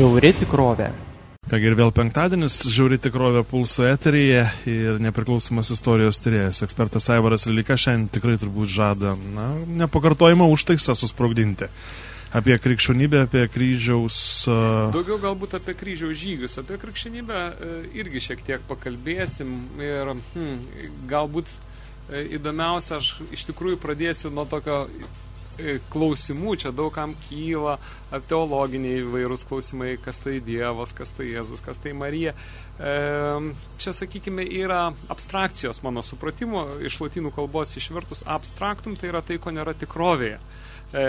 Žiauri tikrovė. Kągi ir vėl penktadienis, žiauri tikrovė pulso eteryje ir nepriklausomas istorijos tyrėjas. Ekspertas Aivaras Lilika šiandien tikrai turbūt žada na, nepakartojimą užtaisą susprogdinti. Apie krikščionybę, apie kryžiaus. Uh... Daugiau galbūt apie kryžiaus žygius, apie krikščionybę uh, irgi šiek tiek pakalbėsim ir hmm, galbūt uh, įdomiausia, aš iš tikrųjų pradėsiu nuo tokio E, klausimų čia daugam kyla, teologiniai įvairūs klausimai, kas tai Dievas, kas tai Jėzus, kas tai Marija. E, čia, sakykime, yra abstrakcijos mano supratimo, iš latinų kalbos išvertus abstraktum, tai yra tai, ko nėra tikrovėje. E,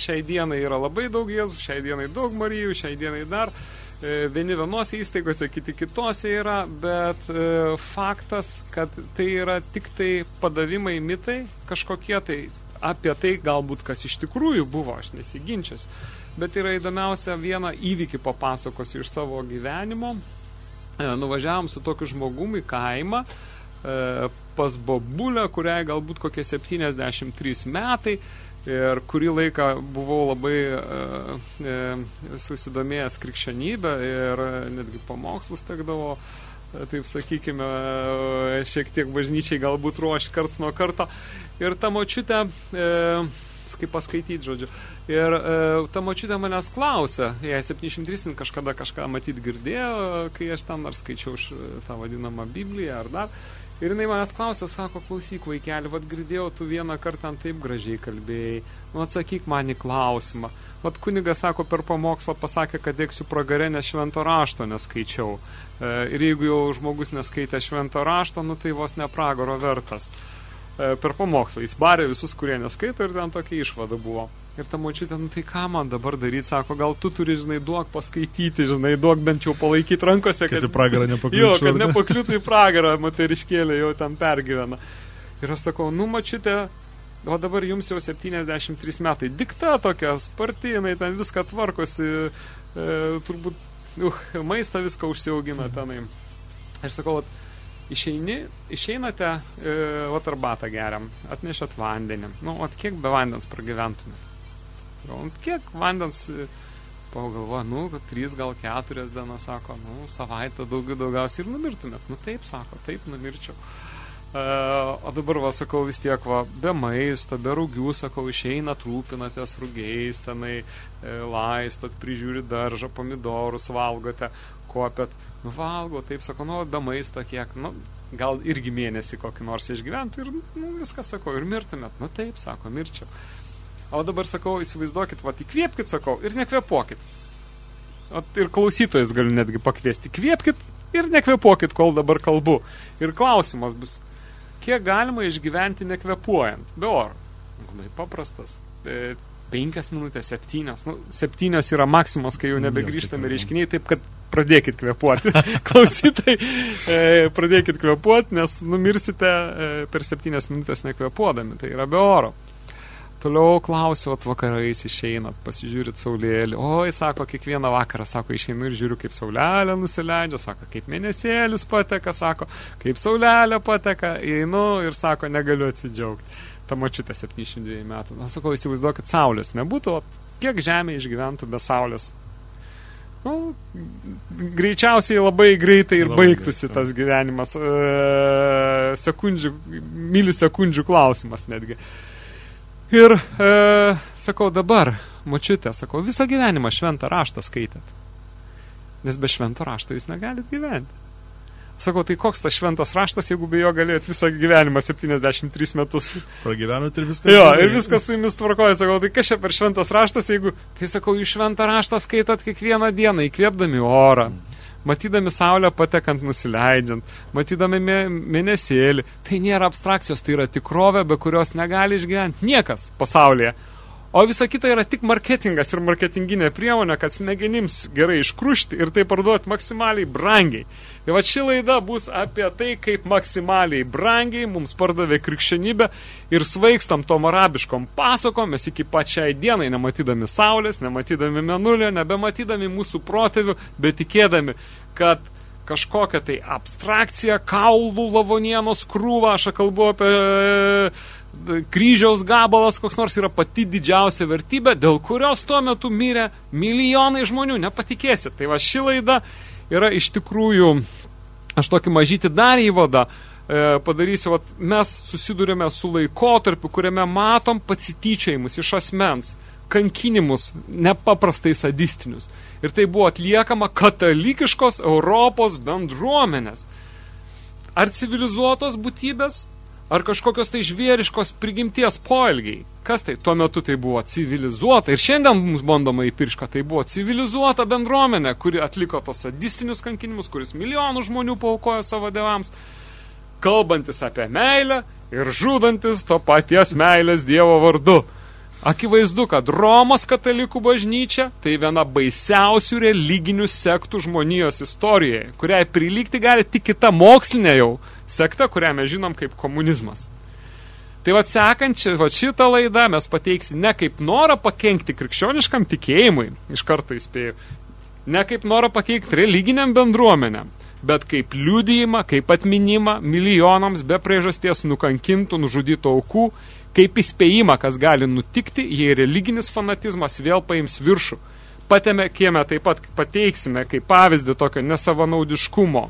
šiai dienai yra labai daug Jėzus, šiai dienai daug Marijų, šiai dienai dar vieni vienose įstaigose, kiti kitose yra, bet e, faktas, kad tai yra tik tai padavimai mitai, kažkokie tai apie tai galbūt kas iš tikrųjų buvo, aš nesiginčias. Bet yra įdomiausia vieną įvykį papasakosiu iš savo gyvenimo. E, nuvažiavom su tokiu žmogumi kaimą e, pas babulę, kuriai galbūt kokie 73 metai ir kurį laiką buvau labai e, susidomėjęs krikščionybę ir netgi pamokslus tekdavo taip sakykime, šiek tiek bažnyčiai galbūt ruoš karts nuo karto. Ir ta močiutė, e, kaip paskaityti, žodžiu, ir e, ta močiutė manęs klausė, jei 703 kažkada kažką matyt girdėjo, kai aš ten ar skaičiau tą vadinamą Bibliją ar dar, ir jinai manęs klausė, sako, klausyk vaikeli, vad girdėjau, tu vieną kartą taip gražiai kalbėjai, nu atsakyk man į klausimą. Vat kunigas, sako, per pamokslą pasakė, kad dėksiu pragarę, nes švento rašto neskaičiau. E, ir jeigu jau žmogus neskaitė švento rašto, nu tai vos ne pragaro vertas. E, per pamokslą. Jis barė visus, kurie neskaito ir ten tokia išvada buvo. Ir ta močiutė, nu tai ką man dabar daryti, sako, gal tu turi, žinai, duok paskaityti, žinai, duok bent jau palaikyti rankose, kad... Kad į pragarą nepakliūtų. Jo, kad nepakliūtų į pragarą, moteriškėlė jau ten pergyvena. Ir aš sakau, nu mačiutė, o dabar jums jau 73 metai. Dikta tokia, sparti, jinai ten viską tvarkosi, e, turbūt, uh, maistą viską užsiaugina tenai. Ir sakau, išeini, išeinate, e, vat arbatą geriam, atnešat vandenį. Nu, vat kiek be vandens pragyventumėt? Gal, kiek vandens, e, pagalvoja, nu, trys, gal keturias dienas, sako, nu, savaitę daugiau daugiausiai ir numirtumėt. Nu, taip, sako, taip, numirčiau. E, o dabar, va, sakau, vis tiek, va, be maisto, be rūgių, sakau, išeinat, rūpinatės rūgiais, tenai, e, laistot, prižiūri daržą, pomidorus valgote, kopėt nu, valgo, taip sako, nu, be maisto kiek, nu, gal irgi mėnesį kokį nors išgyventų ir, nu, viską sakau, ir mirtumėt, nu, taip, sako, mirčiau. O dabar sakau, įsivaizduokit, va, įkvėpkit, sakau, ir nekvepuokit. O, ir klausytojus galiu netgi pakviesti, kviepkit ir nekvepuokit, kol dabar kalbu. Ir klausimas bus, kiek galima išgyventi nekvepuojant, be oro? Labai paprastas. Penkias minutės, septynios. Nu, septynios yra maksimas, kai jau nebegrįžtame reiškiniai, taip kad pradėkit kvepuoti. Klausytai, e, pradėkit kvepuoti, nes numirsite e, per septynias minutės nekvepuodami, tai yra be oro. Toliau klausiu, at vakarais išeinat, pasižiūrit saulėlį. Oi, sako, kiekvieną vakarą, sako, išeinu ir žiūriu, kaip saulelė nusileidžia, sako, kaip mėnesėlis pateka, sako, kaip saulelė pateka, einu ir sako, negaliu atsidžiaugti ta mačiutė 72 metų. Na, sakau, įsivaizduokit, saulės nebūtų, kiek žemė išgyventų be saulės. Nu, greičiausiai labai greitai ir labai baigtųsi greitai. tas gyvenimas. E, sekundžių, milisekundžių klausimas netgi. Ir, e, sakau, dabar, mačiutė, sakau, visą gyvenimą šventą raštą skaitėt. Nes be švento rašto jūs negalit gyventi. Sakau, tai koks tas šventas raštas, jeigu be jo galėjot visą gyvenimą 73 metus. Pragyvenot ir viskas. Jo, ir viskas su jumis tvarkoja. Sakau, tai kas čia per šventas raštas, jeigu, tai sakau, jūs šventą raštą skaitat kiekvieną dieną, įkvėpdami orą. Matydami saulę patekant nusileidžiant, matydami mėnesėlį, tai nėra abstrakcijos, tai yra tikrovė, be kurios negali išgyventi niekas pasaulyje. O visa kita yra tik marketingas ir marketinginė priemonė, kad smegenims gerai iškrušti ir tai parduoti maksimaliai brangiai. Tai va ši laida bus apie tai, kaip maksimaliai brangiai mums pardavė krikščionybę ir svaikstam tom arabiškom pasakom, mes iki pačiai dienai nematydami saulės, nematydami menulio, nebematydami mūsų protėvių, bet tikėdami, kad kažkokią tai abstrakciją, kaulų lavonienos krūvą, aš kalbu apie kryžiaus gabalas koks nors yra pati didžiausia vertybė, dėl kurios tuo metu mirė milijonai žmonių, nepatikėsit. Tai va ši laida yra iš tikrųjų, aš tokį mažyti dar įvadą e, padarysiu, vat, mes susidurėme su laikotarpiu, kuriame matom pasityčiajimus iš asmens, kankinimus nepaprastai sadistinius. Ir tai buvo atliekama katalikiškos Europos bendruomenės. Ar civilizuotos būtybės, ar kažkokios tai žvieriškos prigimties poelgiai. Kas tai? Tuo metu tai buvo civilizuota. Ir šiandien mums bandoma įpirška, tai buvo civilizuota bendruomenė, kuri atliko tos sadistinius kankinimus, kuris milijonų žmonių paukojo savo devams, kalbantis apie meilę ir žudantis to paties meilės Dievo vardu. Akivaizdu, kad Romos katalikų bažnyčia tai viena baisiausių religinių sektų žmonijos istorijoje, kuriai prilygti gali tik kita mokslinė jau sekta, kurią mes žinom kaip komunizmas. Tai va sekant va šitą laidą mes pateiksim ne kaip norą pakenkti krikščioniškam tikėjimui, iš karto įspėjau, ne kaip norą pakeikti religiniam bendruomenėm, bet kaip liudijimą, kaip atminimą milijonams be priežasties nukankintų, nužudytų aukų, kaip įspėjimą, kas gali nutikti, jei religinis fanatizmas vėl paims viršų. Patėme kieme taip pat pateiksime kaip pavyzdį tokio nesavanaudiškumo,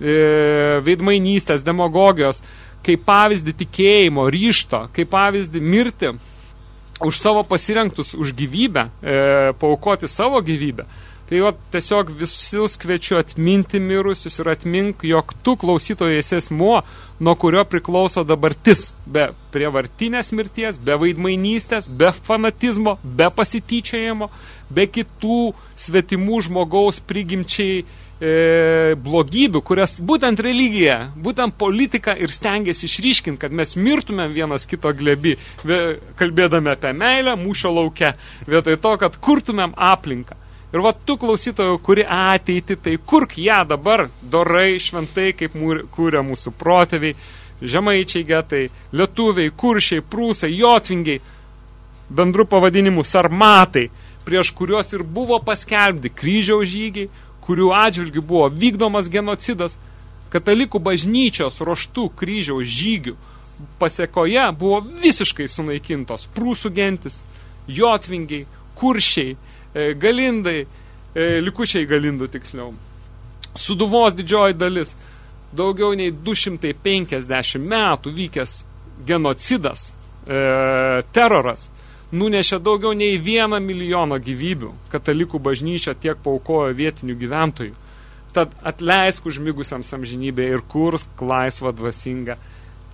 veidmainystės, demagogijos, kaip pavyzdį tikėjimo, ryšto, kaip pavyzdį mirti už savo pasirinktus, už gyvybę, e, paukoti savo gyvybę. Tai jo tiesiog visus kviečiu atminti mirusius ir atmink, jog tu klausytojai esi esmuo, nuo kurio priklauso dabartis. Be prievartinės mirties, be vaidmainystės, be fanatizmo, be pasityčiajimo, be kitų svetimų žmogaus prigimčiai e, blogybių, kurias būtent religija, būtent politika ir stengiasi išryškinti, kad mes mirtumėm vienas kito glebi, kalbėdami apie meilę mūšio lauke, vietoj to, kad kurtumėm aplinką. Ir va tu klausytojų, kuri ateiti, tai kurk ją dabar dorai, šventai, kaip kūrė mūsų protėviai, žemaičiai getai, lietuviai, kuršiai, prūsai, jotvingiai, bendrų pavadinimų sarmatai, prieš kuriuos ir buvo paskelbti kryžiaus žygiai, kurių atžvilgių buvo vykdomas genocidas, katalikų bažnyčios roštų kryžiaus žygių pasiekoje buvo visiškai sunaikintos prūsų gentis, jotvingiai, kuršiai, e, galindai, e, likučiai galindų tiksliau. Suduvos didžioji dalis, daugiau nei 250 metų vykęs genocidas, e, teroras, nunešė daugiau nei vieną milijoną gyvybių. Katalikų bažnyčia tiek paukojo vietinių gyventojų. Tad atleisk užmigusiams amžinybė ir kursk laisvą dvasingą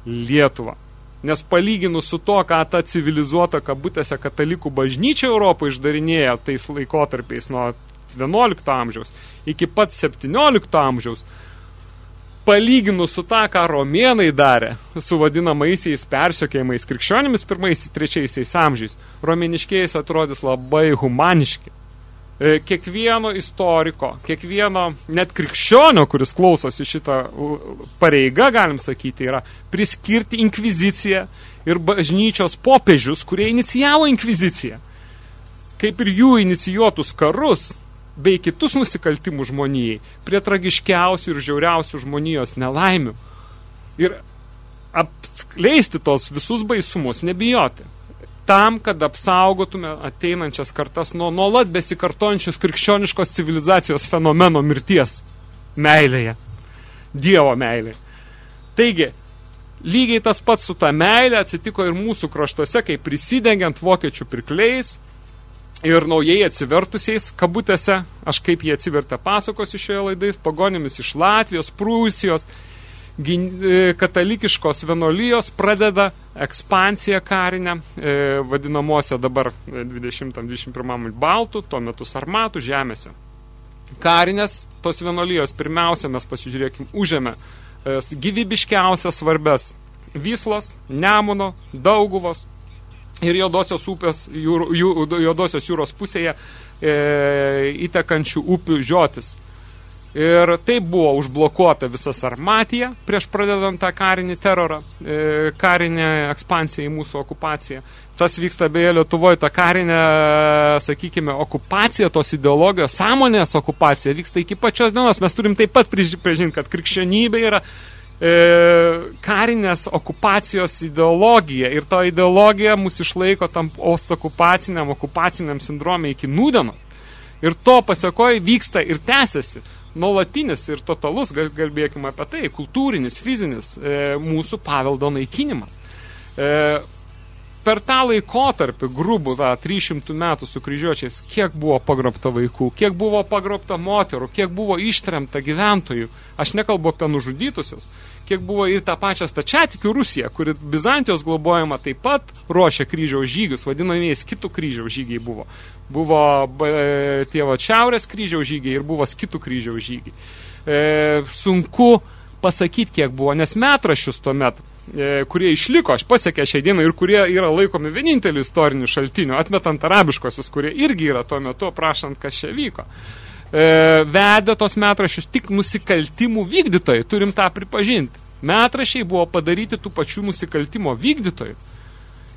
Lietuvą. Nes palyginus su to, ką ta civilizuota kabutėse katalikų bažnyčia Europoje išdarinėjo tais laikotarpiais nuo 11 amžiaus iki pat 17 amžiaus, palyginus su tą, ką romėnai darė su vadinamaisiais persiokėjimais krikščionimis pirmaisiais, trečiaisiais amžiais, romėniškėjais atrodys labai humaniški. E, kiekvieno istoriko, kiekvieno net krikščionio, kuris klausosi šitą pareigą, galim sakyti, yra priskirti inkviziciją ir bažnyčios popiežius, kurie inicijavo inkviziciją. Kaip ir jų inicijuotus karus, bei kitus nusikaltimų žmonijai, prie tragiškiausių ir žiauriausių žmonijos nelaimių. Ir apskleisti tos visus baisumus, nebijoti. Tam, kad apsaugotume ateinančias kartas nuo nuolat besikartojančios krikščioniškos civilizacijos fenomeno mirties meilėje. Dievo meilėje. Taigi, lygiai tas pats su ta meilė atsitiko ir mūsų kraštuose, kai prisidengiant vokiečių pirkliais, ir naujai atsivertusiais kabutėse, aš kaip jie atsivertė pasakosiu šioje laidais, pagonimis iš Latvijos, Prūsijos, e, katalikiškos vienolijos pradeda ekspansiją karinę, e, vadinamuose dabar 20-21 baltų, tuo metu sarmatų žemėse. Karinės tos vienolijos pirmiausia mes pasižiūrėkim užėmė e, gyvybiškiausias svarbes Vyslos, Nemuno, Dauguvos, ir Jodosios upės, jūr, jū, Jodosios jūros pusėje e, įtekančių upių žiotis. Ir taip buvo užblokuota visa Sarmatija prieš pradedant tą karinį terorą, e, karinę ekspansiją į mūsų okupaciją. Tas vyksta beje Lietuvoje, ta karinė, sakykime, okupacija, tos ideologijos, sąmonės okupacija vyksta iki pačios dienos. Mes turim taip pat prižinti, kad krikščionybė yra karinės okupacijos ideologija ir ta ideologija mus išlaiko tam ostakupaciniam, okupaciniam sindrome iki nūdienos. Ir to pasiekoje vyksta ir tęsiasi nuolatinis ir totalus, kalbėkime apie tai, kultūrinis, fizinis e, mūsų paveldo naikinimas. E, per tą laikotarpį, grubų, tą 300 metų su kryžiuočiais, kiek buvo pagrobta vaikų, kiek buvo pagrobta moterų, kiek buvo ištremta gyventojų, aš nekalbu apie nužudytusius, kiek buvo ir tą pačią stačiatikių Rusiją, kuri Bizantijos globojama taip pat ruošia kryžiaus žygius, vadinamieji skitų kryžiaus žygiai buvo. Buvo e, va šiaurės kryžiaus žygiai ir buvo skitų kryžiaus žygiai. E, sunku pasakyti, kiek buvo, nes metraščius tuo metu E, kurie išliko, aš pasiekė šią dieną ir kurie yra laikomi vieninteliu istoriniu šaltiniu, atmetant arabiškosius, kurie irgi yra tuo metu prašant, kas čia vyko. E, vedė tos metrašius tik nusikaltimų vykdytojai, turim tą pripažinti. Metrašiai buvo padaryti tų pačių nusikaltimo vykdytojų.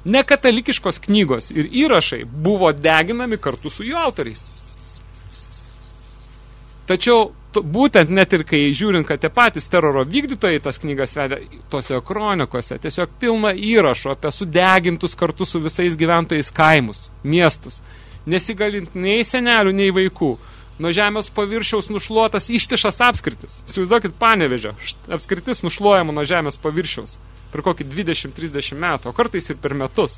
Nekatalikiškos knygos ir įrašai buvo deginami kartu su jų autoriais. Tačiau būtent net ir kai žiūrint, kad tie patys teroro vykdytojai tas knygas vedė tose kronikose, tiesiog pilna įrašo apie sudegintus kartu su visais gyventojais kaimus, miestus, nesigalint nei senelių, nei vaikų. Nuo žemės paviršiaus nušluotas ištišas apskritis. Įsivaizduokit panevežio, apskritis nušluojama nuo žemės paviršiaus per kokį 20-30 metų, o kartais ir per metus.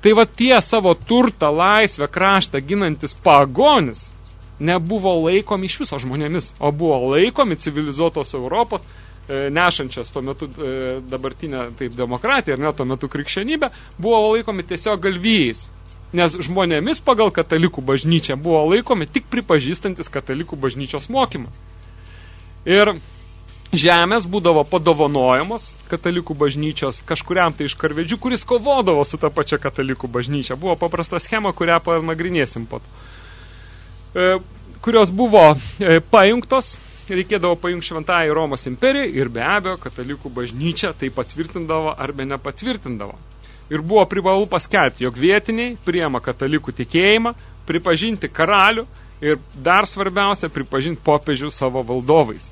Tai va tie savo turtą, laisvę, kraštą ginantis pagonis – nebuvo laikomi iš viso žmonėmis, o buvo laikomi civilizuotos Europos, e, nešančias tuo metu e, dabartinę taip demokratiją, ar ne, tuo metu krikščionybę, buvo laikomi tiesiog galvijais. Nes žmonėmis pagal katalikų bažnyčią buvo laikomi tik pripažįstantis katalikų bažnyčios mokymą. Ir žemės būdavo padovanojamos katalikų bažnyčios kažkuriam tai iš karvedžių, kuris kovodavo su ta pačia katalikų bažnyčia. Buvo paprasta schema, kurią panagrinėsim po to. E, kurios buvo e, pajungtos, reikėdavo pajungti šventąją Romos imperiją ir be abejo katalikų bažnyčia tai patvirtindavo arba nepatvirtindavo. Ir buvo privalu paskelbti, jog vietiniai priema katalikų tikėjimą, pripažinti karalių ir dar svarbiausia pripažinti popiežių savo valdovais.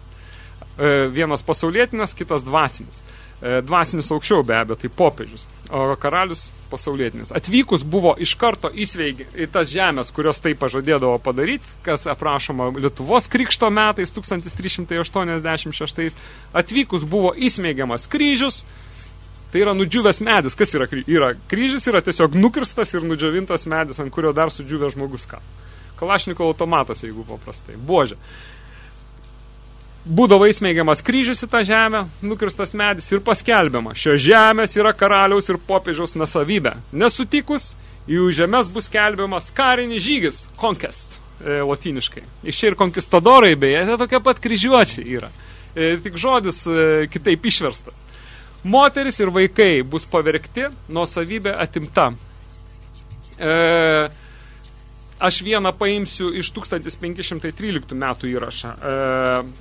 E, vienas pasaulietinas, kitas dvasinis. Dvasinis aukščiau be abejo, tai popiežius, o karalius pasaulietinis. Atvykus buvo iš karto įsveigi į tas žemės, kurios tai pažadėdavo padaryti, kas aprašoma Lietuvos krikšto metais 1386. Atvykus buvo įsmeigiamas kryžius, tai yra nudžiūvęs medis. Kas yra, yra kryžius? Yra tiesiog nukirstas ir nudžiovintas medis, ant kurio dar sudžiūvė žmogus ką. Kalašniko automatas, jeigu paprastai. Božė būdavo įsmeigiamas kryžius į tą žemę, nukirstas medis ir paskelbiama, šio žemės yra karaliaus ir popiežiaus nasavybė. Nesutikus, jų žemės bus skelbiamas karinis žygis, conquest, e, latiniškai. Iš čia ir konkistadorai, beje, tai tokie pat kryžiuočiai yra. E, tik žodis e, kitaip išverstas. Moteris ir vaikai bus pavergti, nuo savybė atimta. E, Aš vieną paimsiu iš 1513 metų įrašą. E,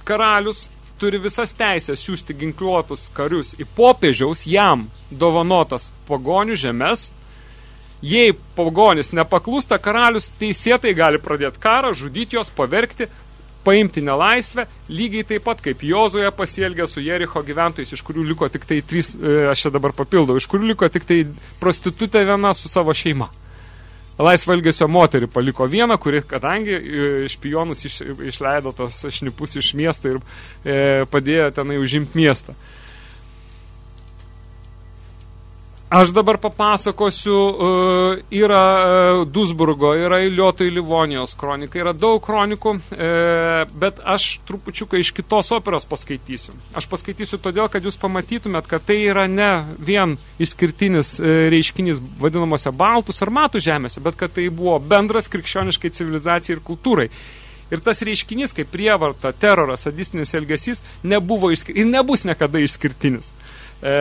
karalius turi visas teisės siūsti ginkluotus karius į popiežiaus jam dovanotas pagonių žemės. Jei pagonis nepaklūsta, karalius teisėtai gali pradėti karą, žudyti jos, pavergti, paimti nelaisvę, lygiai taip pat kaip Jozoje pasielgė su Jericho gyventojais, iš kurių liko tik tai trys, e, aš čia dabar papildau, iš kurių liko tik tai prostitutė viena su savo šeima laisvo elgesio moterį paliko vieną, kuri, kadangi e, špionus iš, išleido tas šnipus iš miesto ir e, padėjo tenai užimti miestą. Aš dabar papasakosiu, uh, yra uh, Dusburgo, yra Iliotoj Livonijos kronika, yra daug kronikų, uh, bet aš trupučiuką iš kitos operos paskaitysiu. Aš paskaitysiu todėl, kad jūs pamatytumėt, kad tai yra ne vien išskirtinis reiškinys vadinamosi Baltus ar Matų žemėse, bet kad tai buvo bendras krikščioniškai civilizacijai ir kultūrai. Ir tas reiškinys, kaip prievarta, teroras, sadistinis elgesys, nebuvo išskirtinis ir nebus niekada išskirtinis. E,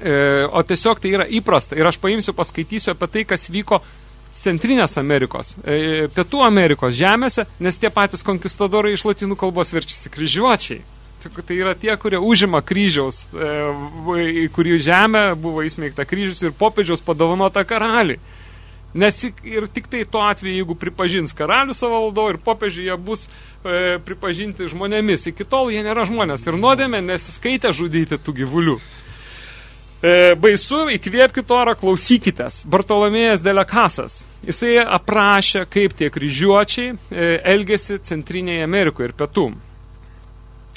E, o tiesiog tai yra įprasta. Ir aš paimsiu, paskaitysiu apie tai, kas vyko Centrinės Amerikos, e, Pietų Amerikos žemėse, nes tie patys konkistadorai iš latinų kalbos verčiasi kryžiuočiai. Tai yra tie, kurie užima kryžiaus, e, kurių žemę buvo įsmeigta kryžius ir popiežiaus padovanota karaliui. Nes ir tik tai tuo atveju, jeigu pripažins karalių savo valdovą ir popiežių, jie bus e, pripažinti žmonėmis. Iki tol jie nėra žmonės ir nuodėmė nesiskaitė žudyti tų gyvulių. E, baisu, įkvėpkite orą, klausykitės. Bartolomėjas Delekasas. Jisai aprašė, kaip tie kryžiuočiai e, elgėsi Centrinėje Amerikoje ir Pietų.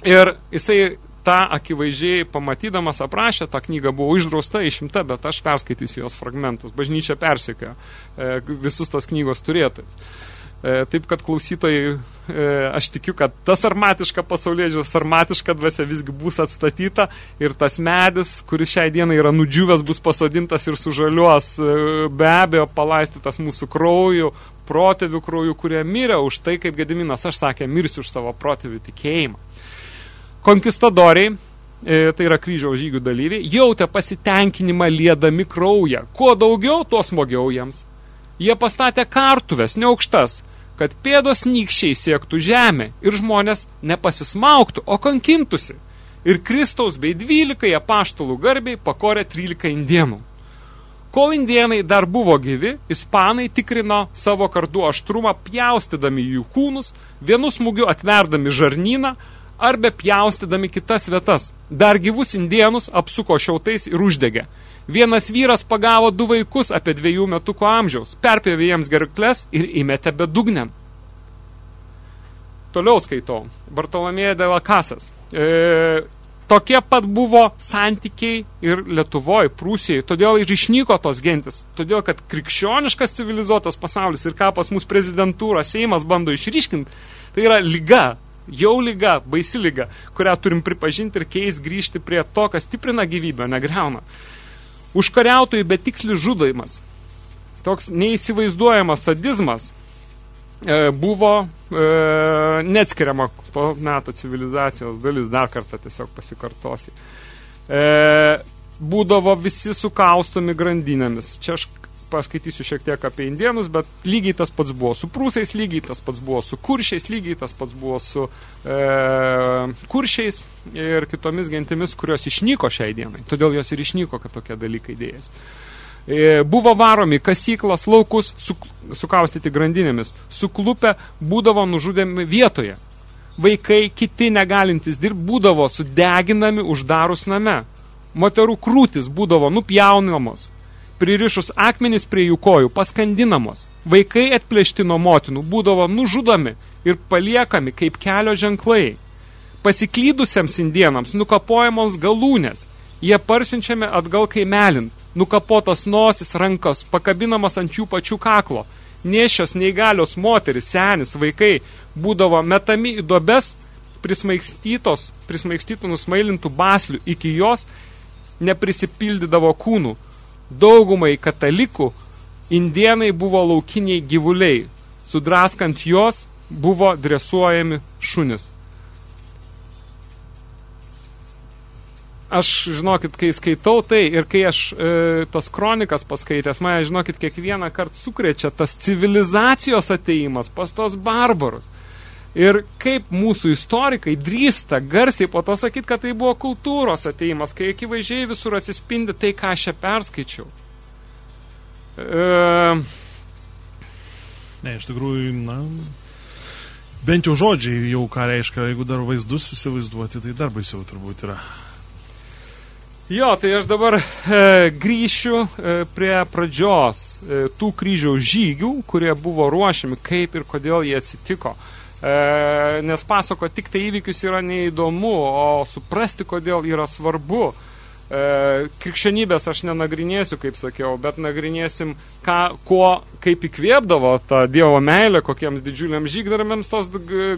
Ir jisai tą akivaizdžiai pamatydamas aprašė, ta knyga buvo išdrausta, išimta, bet aš perskaitysiu jos fragmentus. Bažnyčia persikėjo e, visus tos knygos turėtojus. E, taip, kad klausytojai, e, aš tikiu, kad ta sarmatiška pasaulėdžio, sarmatiška dvasia visgi bus atstatyta ir tas medis, kuris šiai dienai yra nudžiūvęs, bus pasodintas ir sužaliuos, e, be abejo, palaistytas mūsų krauju, protėvių krauju, kurie mirė už tai, kaip Gediminas, aš sakė, mirsiu už savo protėvių tikėjimą. Konkistadoriai, tai yra kryžiaus žygių dalyviai, jautė pasitenkinimą liedami kraują. Kuo daugiau, tuo smogiau jiems. Jie pastatė kartuves, neaukštas, kad pėdos nykščiai siektų žemę ir žmonės nepasismauktų, o kankintusi. Ir Kristaus bei 12 apaštalų garbiai pakorė 13 indienų. Kol indienai dar buvo gyvi, ispanai tikrino savo kardų aštrumą pjaustydami jų kūnus, vienu smūgiu atverdami žarnyną, arba pjaustydami kitas vietas. Dar gyvus indienus apsuko šiautais ir uždegė. Vienas vyras pagavo du vaikus apie dviejų metukų amžiaus, perpėvė jiems gerkles ir įmetė bedugnen. Toliau skaitau. Bartolomėje de la Casas. E, tokie pat buvo santykiai ir Lietuvoje, Prūsijoje. Todėl ir išnyko tos gentis. Todėl, kad krikščioniškas civilizuotas pasaulis ir ką pas mūsų prezidentūra, Seimas bando išryškinti, tai yra lyga jau lyga, baisi lyga, kurią turim pripažinti ir keis grįžti prie to, kas stiprina gyvybę, negreuna. Užkariautojų betikslis žudaimas, toks neįsivaizduojamas sadizmas, e, buvo e, neatskiriama to meto civilizacijos dalis, dar kartą tiesiog pasikartosi. E, būdavo visi sukaustomi grandinėmis. Čia aš paskaitysiu šiek tiek apie indienus, bet lygiai tas pats buvo su prūsais, lygiai tas pats buvo su kuršiais, lygiai tas pats buvo su e, kuršiais ir kitomis gentimis, kurios išnyko šiai dienai. Todėl jos ir išnyko, kad tokie dalykai dėjas. E, buvo varomi kasyklas, laukus, su, sukaustyti grandinėmis, suklupę būdavo nužudėmi vietoje. Vaikai, kiti negalintys dirbti, būdavo sudeginami uždarus name. Moterų krūtis būdavo nupjaunamos, pririšus akmenis prie jų kojų, paskandinamos. Vaikai atplėšti nuo motinų būdavo nužudomi ir paliekami kaip kelio ženklai. Pasiklydusiems indienams nukapojamoms galūnės, jie parsiunčiami atgal kaimelint, nukapotas nosis, rankos, pakabinamas ant jų pačių kaklo. Nešios neįgalios moteris, senis, vaikai būdavo metami į dobes, prismaigstytos, prismaigstytų nusmailintų baslių, iki jos neprisipildydavo kūnų, daugumai katalikų indienai buvo laukiniai gyvuliai, sudraskant jos buvo dresuojami šunis. Aš, žinokit, kai skaitau tai ir kai aš e, tos kronikas paskaitęs, mane, žinokit, kiekvieną kartą sukrečia tas civilizacijos ateimas pas tos barbarus. Ir kaip mūsų istorikai drįsta garsiai po to sakyti, kad tai buvo kultūros ateimas, kai akivaizdžiai visur atsispindi tai, ką aš čia perskaičiau. E... Ne, iš tikrųjų, na, bent jau žodžiai jau ką reiškia, jeigu dar vaizdus įsivaizduoti, tai dar baisiau turbūt yra. Jo, tai aš dabar e, grįšiu e, prie pradžios e, tų kryžiaus žygių, kurie buvo ruošiami, kaip ir kodėl jie atsitiko. E, E, nes pasako tik tai įvykius yra neįdomu, o suprasti, kodėl yra svarbu. E, krikščionybės aš nenagrinėsiu, kaip sakiau, bet nagrinėsim, ką, kuo, kaip įkvėpdavo tą Dievo meilę, kokiems didžiuliams žygdaramiams tos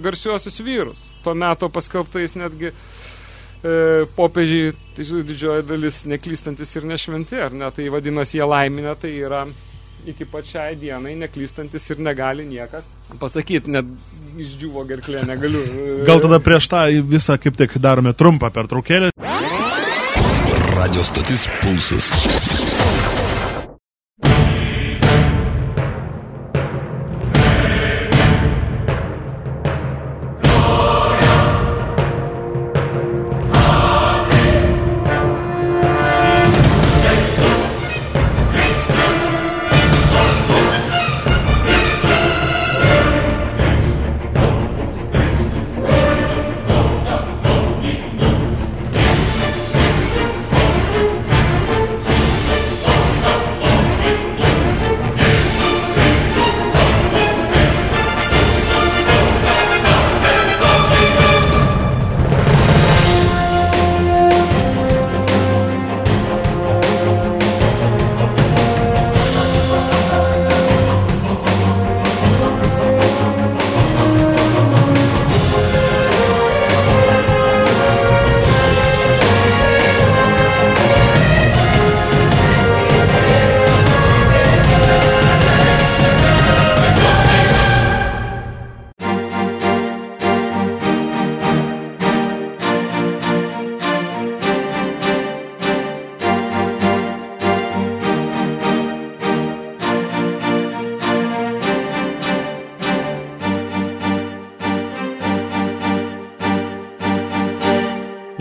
garsiuosius vyrus. Tuo metu paskelbtais netgi e, popiežiai, tai didžioji dalis neklystantis ir nešventi, ar ne, tai vadinasi jie laiminę, tai yra iki pačiai dienai neklystantis ir negali niekas pasakyti, net išdžiuvo gerklė, negaliu. Gal tada prieš tą visą kaip tik darome trumpą pertraukėlę. Radio stotis Pulsas.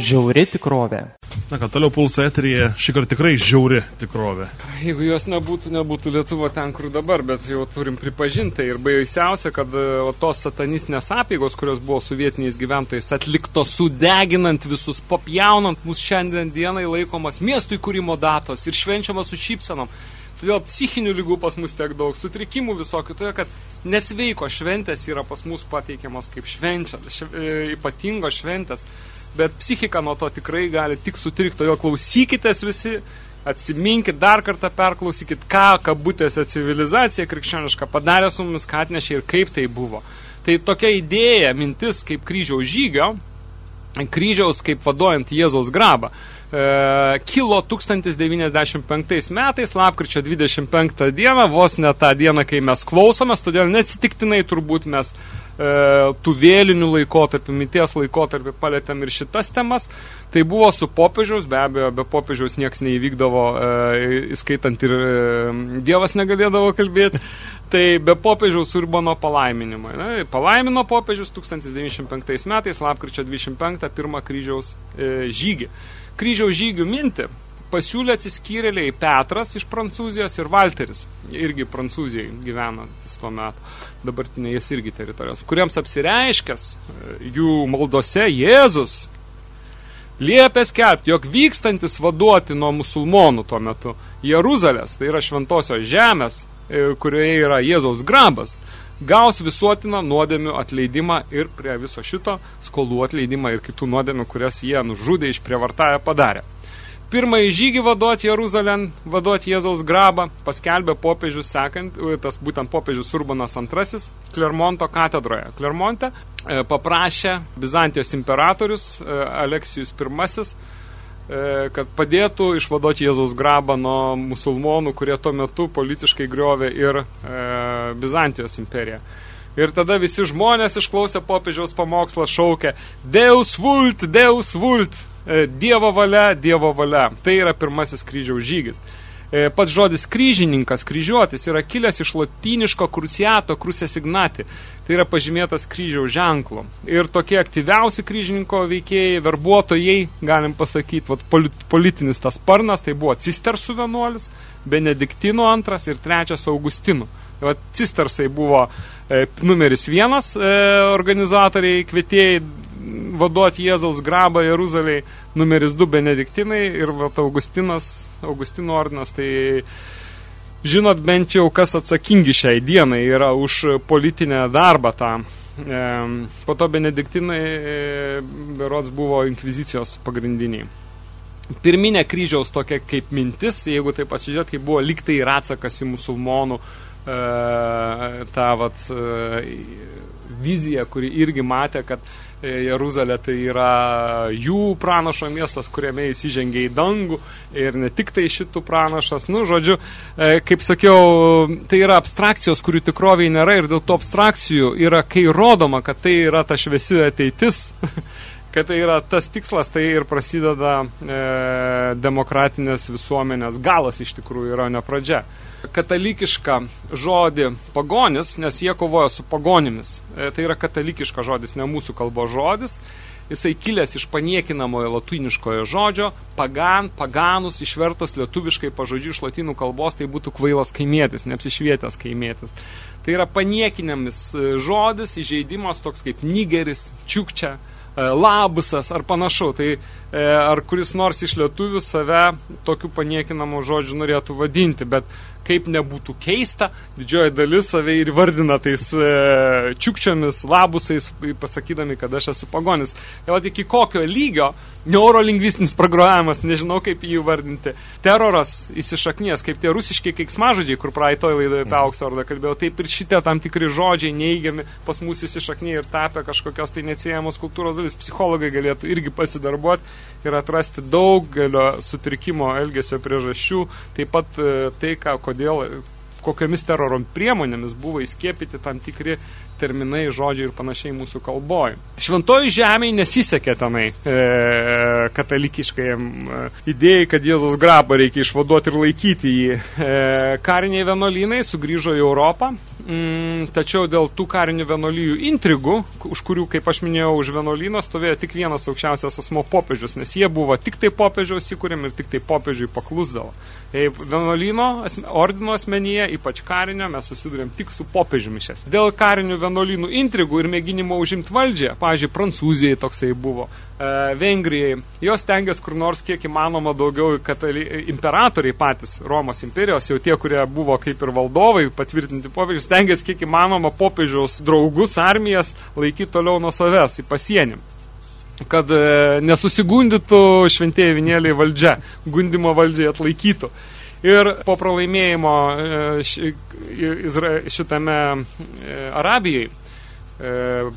Žiauri tikrovė. Na ką, toliau pulso eteryje šį kartą tikrai žiauri tikrovė. Jeigu jos nebūtų, nebūtų Lietuva ten, kur dabar, bet jau turim pripažinti ir baisiausia, kad e, o, tos satanistinės apėgos, kurios buvo sovietiniais gyventojais atliktos sudeginant visus, papjaunant mus šiandien dienai laikomas miestų įkūrimo datos ir švenčiamas su šypsenom. Todėl psichinių lygų pas mus tiek daug, sutrikimų visokių, todėl kad nesveiko šventės yra pas mus pateikiamos kaip švenčia, šv, e, ypatingos šventės bet psichika nuo to tikrai gali tik sutrikti, todėl klausykitės visi, atsiminkit, dar kartą perklausykit, ką kabutėse civilizacija krikščioniška padarė su mumis, ką atnešė ir kaip tai buvo. Tai tokia idėja, mintis kaip kryžiaus žygio, kryžiaus kaip vaduojant Jėzaus grabą, e, kilo 1095 metais, lapkričio 25 dieną, vos ne tą dieną, kai mes klausomės, todėl neatsitiktinai turbūt mes tų vėlinių laikotarpių, mities laikotarpių palėtėm ir šitas temas. Tai buvo su popiežiaus, be abejo, be popiežiaus nieks neįvykdavo, e, įskaitant ir e, Dievas negalėdavo kalbėti. Tai be popiežiaus Urbano palaiminimo. Na, palaimino popiežius 1905 metais, lapkričio 25, pirmą kryžiaus e, žygį. Kryžiaus žygių mintį pasiūlė atsiskyrėliai Petras iš Prancūzijos ir Valteris, irgi Prancūzijai gyveno tuo metu, dabartinės irgi teritorijos, kuriems apsireiškęs e, jų maldose Jėzus liepė skelbti, jog vykstantis vaduoti nuo musulmonų tuo metu Jeruzalės, tai yra šventosios žemės, e, kurioje yra Jėzaus grabas, gaus visuotiną nuodėmių atleidimą ir prie viso šito skolų atleidimą ir kitų nuodėmių, kurias jie nužudė iš prievartąją padarė. Pirmąjį žygį vaduoti Jeruzalėn, vaduoti Jėzaus grabą, paskelbė popiežius sekant, tas būtent popiežius Urbanas II, Klermonto katedroje. Klermonte e, paprašė Bizantijos imperatorius e, Aleksijus I, e, kad padėtų išvaduoti Jėzaus grabą nuo musulmonų, kurie tuo metu politiškai griovė ir e, Bizantijos imperiją. Ir tada visi žmonės išklausę popiežiaus pamokslą šaukė Deus vult, Deus vult, E, dievo valia, Dievo valia. Tai yra pirmasis kryžiaus žygis. E, pats žodis kryžininkas, kryžiuotis yra kilęs iš lotyniško kruciato, krusės ignati. Tai yra pažymėtas kryžiaus ženklo. Ir tokie aktyviausi kryžininko veikėjai, verbuotojai, galim pasakyti, vat, politinis tas sparnas, tai buvo cistersų vienuolis, Benediktino antras ir trečias Augustinų. Tai vat, cistersai buvo e, numeris vienas e, organizatoriai, kvietėjai vaduoti Jėzaus grabą Jeruzaliai, numeris 2 Benediktinai ir vat, Augustinas, Augustino ordinas, tai žinot bent jau, kas atsakingi šiai dienai yra už politinę darbą tą. Po to Benediktinai e, berods buvo inkvizicijos pagrindiniai. Pirminė kryžiaus tokia kaip mintis, jeigu tai pasižiūrėt, kaip buvo liktai ir atsakas į musulmonų e, tą vat, e, viziją, kuri irgi matė, kad Jeruzalė tai yra jų pranašo miestas, kuriame įžengė į dangų. Ir ne tik tai šitų pranašas. Nu, žodžiu, e, kaip sakiau, tai yra abstrakcijos, kurių tikroviai nėra. Ir dėl to abstrakcijų yra, kai rodoma, kad tai yra ta šviesi ateitis, kad tai yra tas tikslas, tai ir prasideda e, demokratinės visuomenės galas iš tikrųjų yra ne pradžia katalikišką žodį pagonis, nes jie kovoja su pagonimis. E, tai yra katalikiška žodis, ne mūsų kalbos žodis. Jisai kilęs iš paniekinamojo latiniškojo žodžio, pagan, paganus, išvertas lietuviškai pažodžiu iš latinų kalbos, tai būtų kvailas kaimėtis, neapsišvietęs kaimėtis. Tai yra paniekinamis e, žodis, įžeidimas toks kaip nigeris, čiukčia, e, labusas ar panašu. Tai ar kuris nors iš lietuvių save tokiu paniekinamu žodžiu norėtų vadinti, bet kaip nebūtų keista, didžioji dalis save ir vardina tais e, čiukčiomis, labusais, pasakydami, kad aš esu pagonis. Tai va, iki kokio lygio neurolingvistinis programavimas, nežinau kaip jį vardinti, teroras įsišaknės, kaip tie rusiški keiksmažodžiai, kur praeitoj laidoje apie auksą ordą kalbėjau, taip ir šitie tam tikri žodžiai neigiami pas mūsų įsišaknė ir tapę kažkokios tai neatsiejamos kultūros dalis. Psichologai galėtų irgi pasidarbuoti ir atrasti daugelio sutrikimo elgesio priežasčių, taip pat e, tai, ką, kodėl kokiamis teroro priemonėmis buvo įskiepyti tam tikri terminai, žodžiai ir panašiai mūsų kalboj. Šventoji žemėje nesisekė tenai e, katalikiškai e, idėjai, kad Jėzus grabą reikia išvaduoti ir laikyti jį. E, kariniai vienuolynai sugrįžo į Europą mm, tačiau dėl tų karinių vienolyjų intrigų, už kurių, kaip aš minėjau, už vienolyno stovėjo tik vienas aukščiausias asmo popiežius, nes jie buvo tik tai popiežiaus įkūrėm ir tik tai popiežiui paklusdavo. Vienuolyno ordino asmenyje, ypač karinio, mes susidurėm tik su popiežiumi šias. Dėl karinių vienuolynų intrigų ir mėginimo užimti valdžią, pavyzdžiui, Prancūzijai toksai buvo, Vengrijai, jos tengiasi kur nors kiek įmanoma daugiau katali, imperatoriai patys Romos imperijos, jau tie, kurie buvo kaip ir valdovai, patvirtinti popiežius, tengiasi kiek įmanoma popiežiaus draugus, armijas laikyti toliau nuo savęs į pasienį kad e, nesusigundytų šventieji vinėliai valdžia, gundimo valdžiai atlaikytų. Ir po pralaimėjimo e, šitame e, Arabijai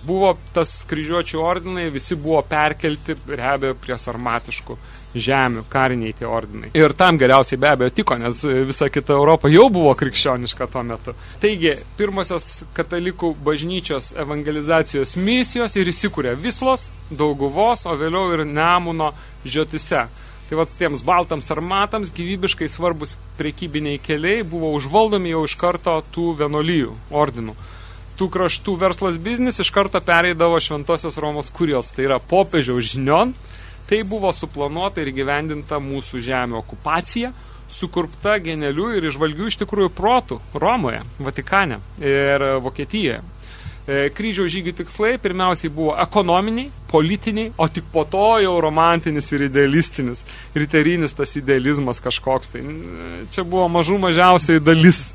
buvo tas kryžiuočių ordinai, visi buvo perkelti be abejo prie sarmatiškų žemių, kariniai tie ordinai. Ir tam geriausiai be abejo tiko, nes visa kita Europa jau buvo krikščioniška tuo metu. Taigi, pirmosios katalikų bažnyčios evangelizacijos misijos ir įsikūrė Vislos, Dauguvos, o vėliau ir Nemuno žiotise. Tai va tiems baltams armatams gyvybiškai svarbus prekybiniai keliai buvo užvaldomi jau iš karto tų vienolyjų ordinų tų kraštų verslas biznis iš karto pereidavo šventosios Romos kurijos, tai yra popiežiaus žinion, Tai buvo suplanuota ir gyvendinta mūsų žemė okupacija, sukurpta genialių ir išvalgių iš tikrųjų protų Romoje, Vatikane ir Vokietijoje. E, kryžiaus žygių tikslai pirmiausiai buvo ekonominiai, politiniai, o tik po to jau romantinis ir idealistinis, riterinis tas idealizmas kažkoks. Tai čia buvo mažų mažiausiai dalis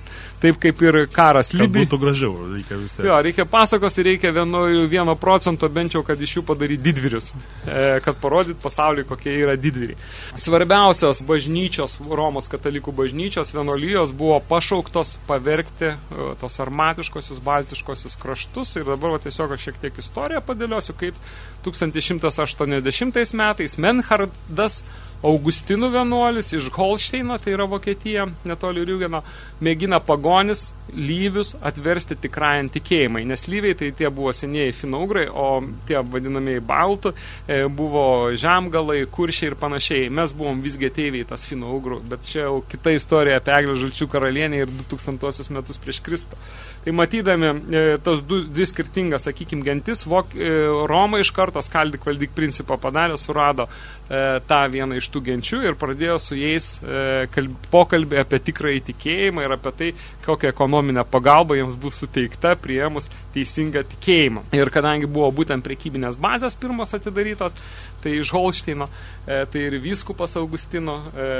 taip kaip ir karas Libijai. Būtų gražiau, reikia vis tiek. Jo, reikia pasakos ir reikia vieno, vieno procento bent jau, kad iš jų padaryti didvyrius, e, kad parodyt pasauliui, kokie yra didvyriai. Svarbiausios bažnyčios, Romos katalikų bažnyčios vienolyjos buvo pašauktos pavergti e, tos armatiškosius, baltiškosius kraštus ir dabar va, tiesiog aš šiek tiek istoriją padėliosiu, kaip 1180 metais Menhardas Augustinų vienuolis iš Holšteino, tai yra Vokietija, netoli Riugeno, mėgina pagonis lyvius atversti tikrajant tikėjimai, nes lyviai tai tie buvo senieji finaugrai, o tie vadinamieji baltų e, buvo žemgalai, kuršiai ir panašiai. Mes buvom visgi ateiviai tas finaugrų, bet čia jau kita istorija apie Eglę Žalčių karalienę ir 2000 metus prieš Kristų. Tai matydami e, tos du, dvi skirtingas, sakykime, gentis, Vok, e, Roma iš karto skaldik valdyk principą padarė, surado e, tą vieną iš tų genčių ir pradėjo su jais e, kalb, pokalbį apie tikrą įtikėjimą ir apie tai, kokią ekonominę pagalbą jiems bus suteikta priėmus teisingą tikėjimą. Ir kadangi buvo būtent prekybinės bazės pirmos atidarytos, tai iš Holšteino, e, tai ir vyskupas Augustino e,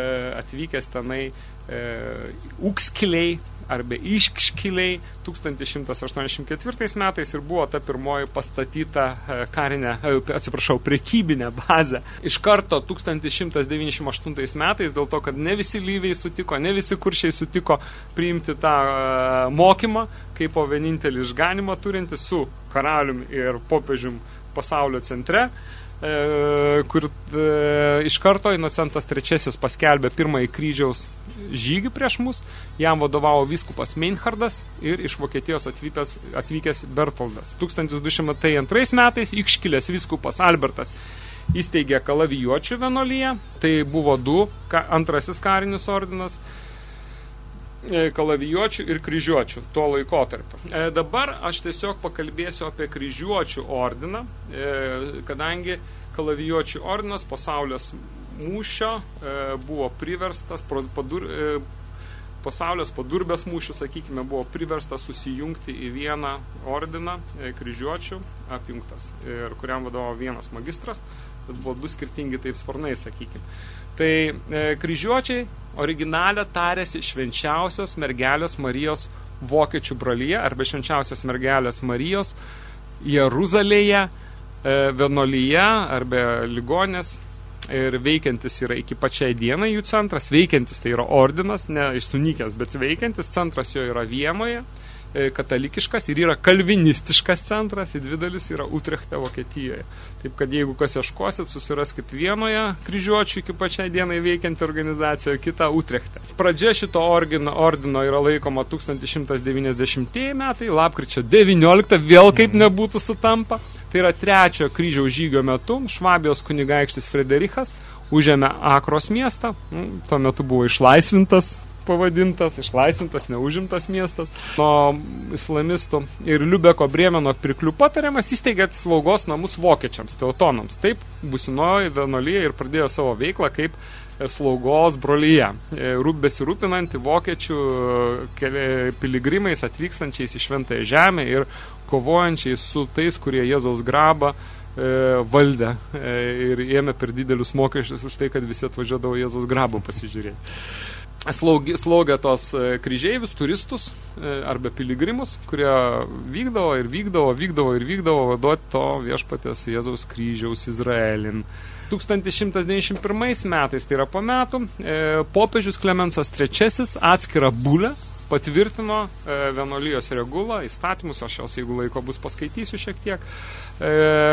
atvykęs tenai e, Ukskiliai arba iškškiliai 1184 metais ir buvo ta pirmoji pastatyta e, karinė, e, atsiprašau, prekybinė bazė. Iš karto 1198 metais, dėl to, kad ne visi lyviai sutiko, ne visi kuršiai sutiko priimti tą uh, mokymą, kaip po vienintelį išganimą turinti su karaliumi ir popiežium pasaulio centre. E, kur e, iš karto Inocentas III paskelbė pirmąjį kryžiaus žygį prieš mus, jam vadovavo vyskupas Meinhardas ir iš Vokietijos atvykęs, atvykęs Bertoldas. 1202 metais iškilęs vyskupas Albertas įsteigė kalavijuočių vienolyje, tai buvo du, ka, antrasis karinis ordinas, kalavijuočių ir kryžiuočių tuo laikotarpiu. E, dabar aš tiesiog pakalbėsiu apie kryžiuočių ordiną, e, kadangi kalavijuočių ordinas pasaulės mūšio e, buvo priverstas, padur, e, pasaulės padurbės mūšių, sakykime, buvo priverstas susijungti į vieną ordiną e, kryžiuočių apjungtas, ir kuriam vadovavo vienas magistras, bet buvo du skirtingi taip sparnai, sakykime. Tai e, kryžiuočiai originalę tarėsi švenčiausios mergelės Marijos vokiečių brolyje arba švenčiausios mergelės Marijos Jeruzalėje, e, vienolyje arba ligonės ir veikiantis yra iki pačiai dienai jų centras, veikiantis tai yra ordinas, ne išsunykęs, bet veikiantis centras jo yra Vienoje. E, katalikiškas ir yra kalvinistiškas centras, į dvi dalis yra Utrechte, Vokietijoje. Taip kad jeigu kas ieškosit, susiraskit vienoje kryžiuočių iki pačiai dienai veikianti organizacija, kitą Utrechte. Pradžia šito ordino, ordino yra laikoma 1190 metai, lapkričio 19, vėl kaip nebūtų sutampa. Tai yra trečio kryžiaus žygio metu Švabijos kunigaikštis Frederichas užėmė Akros miestą, nu, tuo metu buvo išlaisvintas pavadintas, išlaisvintas, neužimtas miestas nuo islamistų. Ir Liubeko Brėmeno pirklių patariamas įsteigė slaugos namus vokiečiams, teutonams. Taip, businoji vienolyje ir pradėjo savo veiklą kaip slaugos brolyje. Rūp besirūpinanti vokiečių piligrimais atvykstančiais į šventąją žemę ir kovojančiais su tais, kurie Jėzaus grabą e, valdė e, ir ėmė per didelius mokesčius už tai, kad visi atvažiuodavo Jėzaus grabą pasižiūrėti. Slaugė tos e, kryžeivius, turistus e, arba piligrimus, kurie vykdavo ir vykdavo, vykdavo ir vykdavo vaduoti to viešpatės Jėzaus kryžiaus Izraelin. 1191 metais, tai yra po metų, e, popiežius Klemensas III atskirą bulę patvirtino e, vienolyjos regulą, įstatymus, aš jos, jeigu laiko bus, paskaitysiu šiek tiek. E,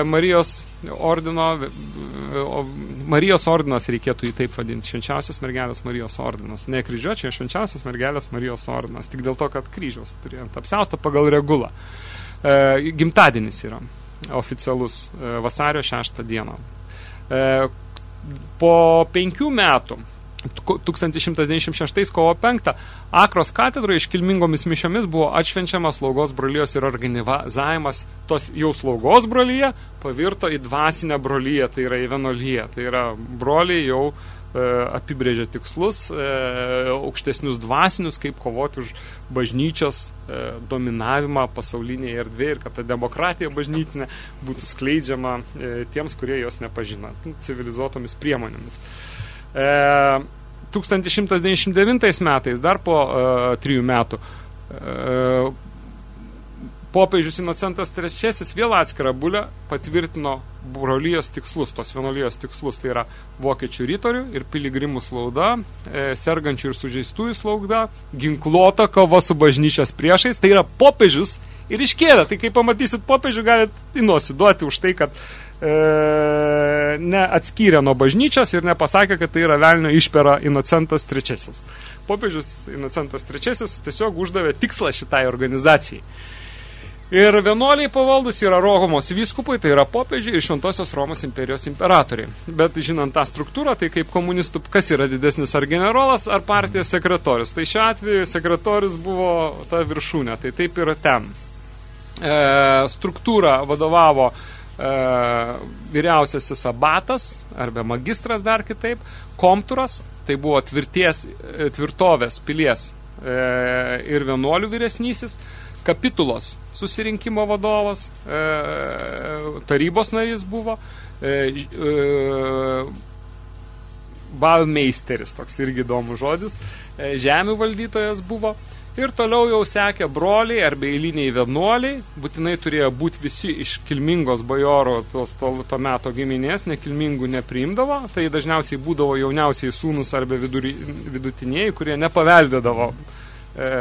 Marijos ordino, Marijos ordinas reikėtų jį taip vadinti, švenčiausias mergelės Marijos ordinas. Ne kryžiuočiai, švenčiausias mergelės Marijos ordinas, tik dėl to, kad kryžiaus turėjant apsiaustą pagal regulą. E, gimtadienis yra oficialus vasario 6 dieną. Po penkių metų 1196 kovo 5 Akros katedroje iškilmingomis mišiomis buvo atšvenčiamas slaugos brolijos ir organizavimas tos jau slaugos brolyje pavirto į dvasinę brolyje, tai yra į vienolyje. Tai yra broliai jau e, apibrėžia tikslus, e, aukštesnius dvasinius, kaip kovoti už bažnyčios e, dominavimą pasaulinėje erdvėje ir kad ta demokratija bažnytinė būtų skleidžiama e, tiems, kurie jos nepažina, civilizuotomis priemonėmis. E, 1199 metais, dar po e, trijų metų, e, popiežius Inocentas III vėl atskirą bulę patvirtino brolijos tikslus, tos vienolijos tikslus, tai yra vokiečių rytorių ir piligrimų slauda, e, sergančių ir sužeistųjų slauda, ginkluota kova su bažnyčios priešais, tai yra popiežius ir iškėlė. Tai kai pamatysit popiežių, galit įnosi duoti už tai, kad e, neatskyrė nuo bažnyčios ir nepasakė, kad tai yra velnio išpera Inocentas III. Popiežius Inocentas III tiesiog uždavė tikslą šitai organizacijai. Ir vienuoliai pavaldus yra Romos vyskupai, tai yra popiežiai ir Šventosios Romos imperijos imperatoriai. Bet žinant tą struktūrą, tai kaip komunistų, kas yra didesnis ar generolas, ar partijos sekretorius. Tai šiuo atveju sekretorius buvo ta viršūnė, tai taip yra ten. E, struktūra vadovavo E, vyriausiasis abatas, arba magistras dar kitaip, komturas, tai buvo tvirties, e, tvirtovės pilies e, ir vienuolių vyresnysis, kapitulos susirinkimo vadovas, tarybos narys buvo, balmeisteris, toks irgi įdomus žodis, žemių valdytojas buvo, Ir toliau jau sekė broliai arba eiliniai vienuoliai, būtinai turėjo būti visi iš kilmingos bajoro tos to, to meto giminės, nekilmingų nepriimdavo, tai dažniausiai būdavo jauniausiai sūnus arba viduri, vidutiniai, kurie nepaveldėdavo e,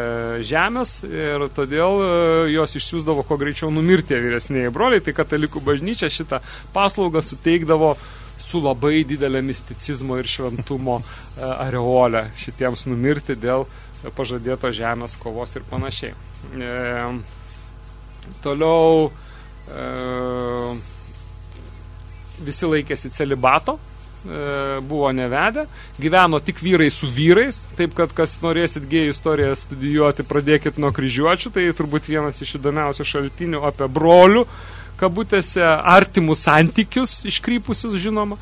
žemės. Ir todėl e, jos išsiųsdavo kuo greičiau numirti vyresnėjai broliai, tai katalikų bažnyčia šitą paslaugą suteikdavo su labai didelė misticizmo ir šventumo e, areolė šitiems numirti dėl pažadėto žemės kovos ir panašiai. E, toliau e, visi laikėsi celibato, e, buvo nevedę, gyveno tik vyrai su vyrais, taip kad kas norėsit gėjų istoriją studijuoti, pradėkit nuo kryžiuočių, tai turbūt vienas iš įdomiausių šaltinių apie brolių, kabutėse artimus santykius iškrypusius, žinoma.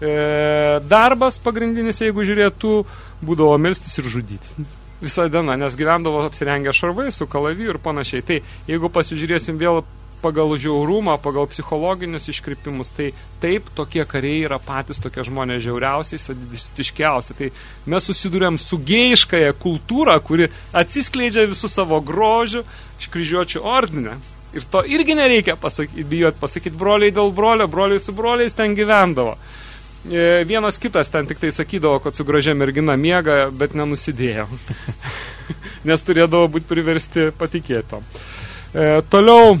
E, darbas pagrindinis, jeigu žiūrėtų, būdavo melstis ir žudyti visą dieną, nes gyvendavo apsirengę šarvai su kalaviju ir panašiai. Tai jeigu pasižiūrėsim vėl pagal žiaurumą, pagal psichologinius iškrypimus, tai taip, tokie kariai yra patys tokie žmonės žiauriausiai, sadistiškiausi. Tai mes susidurėm su gėjiškąją kultūrą, kuri atsiskleidžia visų savo grožių kryžiuočių ordinę. Ir to irgi nereikia pasakyti, bijot pasakyti broliai dėl brolio, broliai su broliais ten gyvendavo. E, vienas kitas ten tik tai sakydavo, kad su gražia mergina miega, bet nenusidėjo. Nes turėdavo būti priversti patikėto. E, toliau,